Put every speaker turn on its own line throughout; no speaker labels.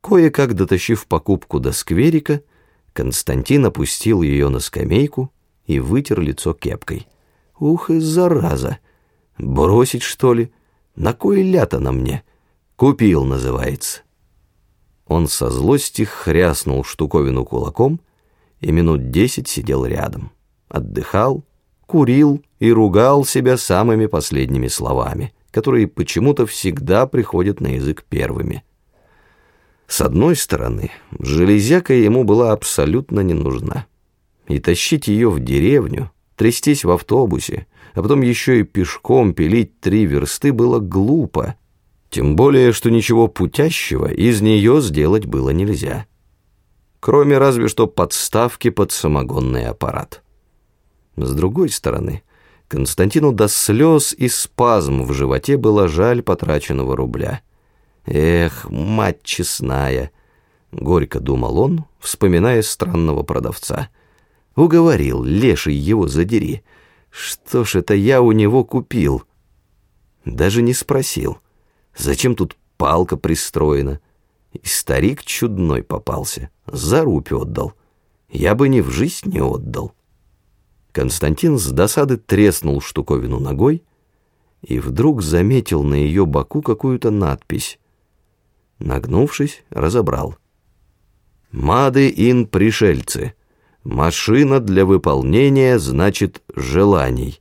Кое-как дотащив покупку до скверика, Константин опустил ее на скамейку и вытер лицо кепкой. Ух и зараза! Бросить, что ли? На кой лято на мне? Купил, называется. Он со злости хряснул штуковину кулаком и минут десять сидел рядом. Отдыхал, курил и ругал себя самыми последними словами, которые почему-то всегда приходят на язык первыми. С одной стороны, железяка ему была абсолютно не нужна. И тащить ее в деревню, трястись в автобусе, а потом еще и пешком пилить три версты было глупо, тем более, что ничего путящего из нее сделать было нельзя. Кроме разве что подставки под самогонный аппарат. С другой стороны, Константину до слез и спазм в животе было жаль потраченного рубля. Эх, мать честная, горько думал он, вспоминая странного продавца. Уговорил, леший его задери. Что ж это я у него купил? Даже не спросил, зачем тут палка пристроена. И старик чудной попался, за рупь отдал. Я бы ни в жизнь не отдал. Константин с досады треснул штуковину ногой и вдруг заметил на ее боку какую-то надпись. Нагнувшись, разобрал. «Мады ин пришельцы. Машина для выполнения, значит, желаний».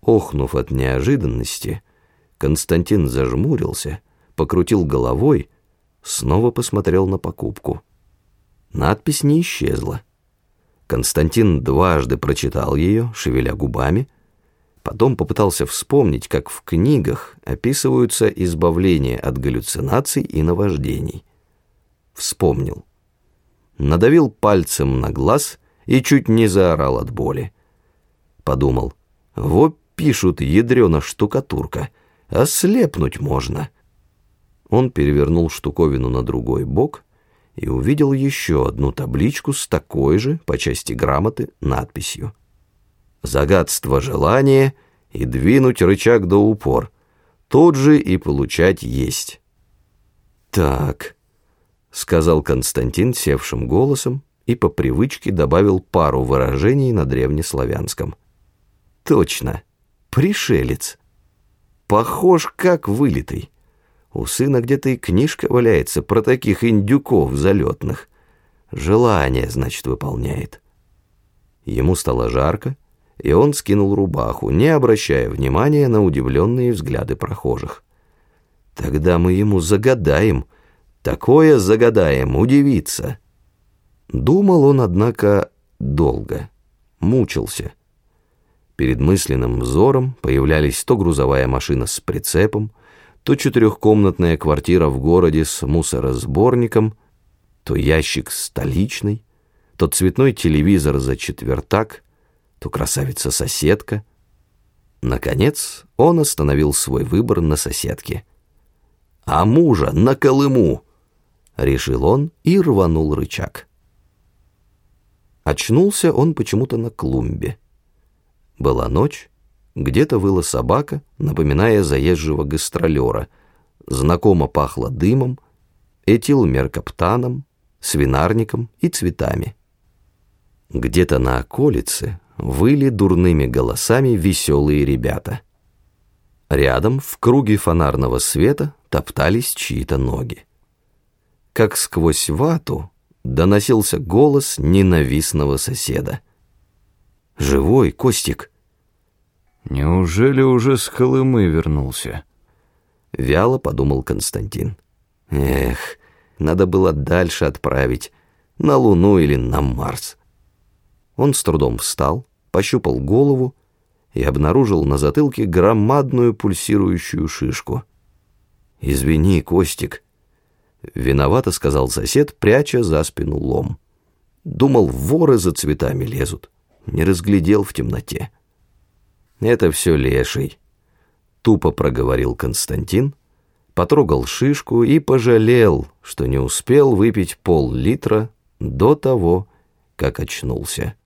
Охнув от неожиданности, Константин зажмурился, покрутил головой, снова посмотрел на покупку. Надпись не исчезла. Константин дважды прочитал ее, шевеля губами, потом попытался вспомнить, как в книгах описываются избавления от галлюцинаций и наваждений. Вспомнил. Надавил пальцем на глаз и чуть не заорал от боли. Подумал, вот пишут ядрена штукатурка, ослепнуть можно. Он перевернул штуковину на другой бок и увидел еще одну табличку с такой же, по части грамоты, надписью. «Загадство желания и двинуть рычаг до упор. Тут же и получать есть». «Так», — сказал Константин севшим голосом и по привычке добавил пару выражений на древнеславянском. «Точно, пришелец. Похож как вылитый». У сына где-то и книжка валяется про таких индюков залетных. Желание, значит, выполняет. Ему стало жарко, и он скинул рубаху, не обращая внимания на удивленные взгляды прохожих. Тогда мы ему загадаем, такое загадаем, удивиться. Думал он, однако, долго, мучился. Перед мысленным взором появлялись то грузовая машина с прицепом, то четырехкомнатная квартира в городе с мусоросборником, то ящик столичный, то цветной телевизор за четвертак, то красавица-соседка. Наконец он остановил свой выбор на соседке. «А мужа на Колыму!» — решил он и рванул рычаг. Очнулся он почему-то на клумбе. Была ночь, где-то выла собака, напоминая заезжего гастролера. Знакомо пахло дымом, этилмеркаптаном, свинарником и цветами. Где-то на околице выли дурными голосами веселые ребята. Рядом, в круге фонарного света, топтались чьи-то ноги. Как сквозь вату доносился голос ненавистного соседа. «Живой, Костик!»
Неужели уже с Колымы вернулся?
Вяло подумал Константин. Эх, надо было дальше отправить, на Луну или на Марс. Он с трудом встал, пощупал голову и обнаружил на затылке громадную пульсирующую шишку. «Извини, Костик», — виновато сказал сосед, пряча за спину лом. Думал, воры за цветами лезут, не разглядел в темноте. «Это все леший», — тупо проговорил Константин, потрогал шишку и пожалел, что не успел выпить пол-литра до того, как очнулся.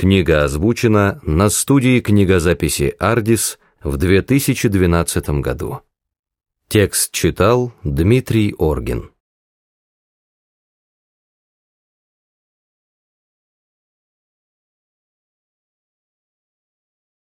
Книга озвучена на студии книгозаписи «Ардис» в 2012 году. Текст читал Дмитрий Оргин.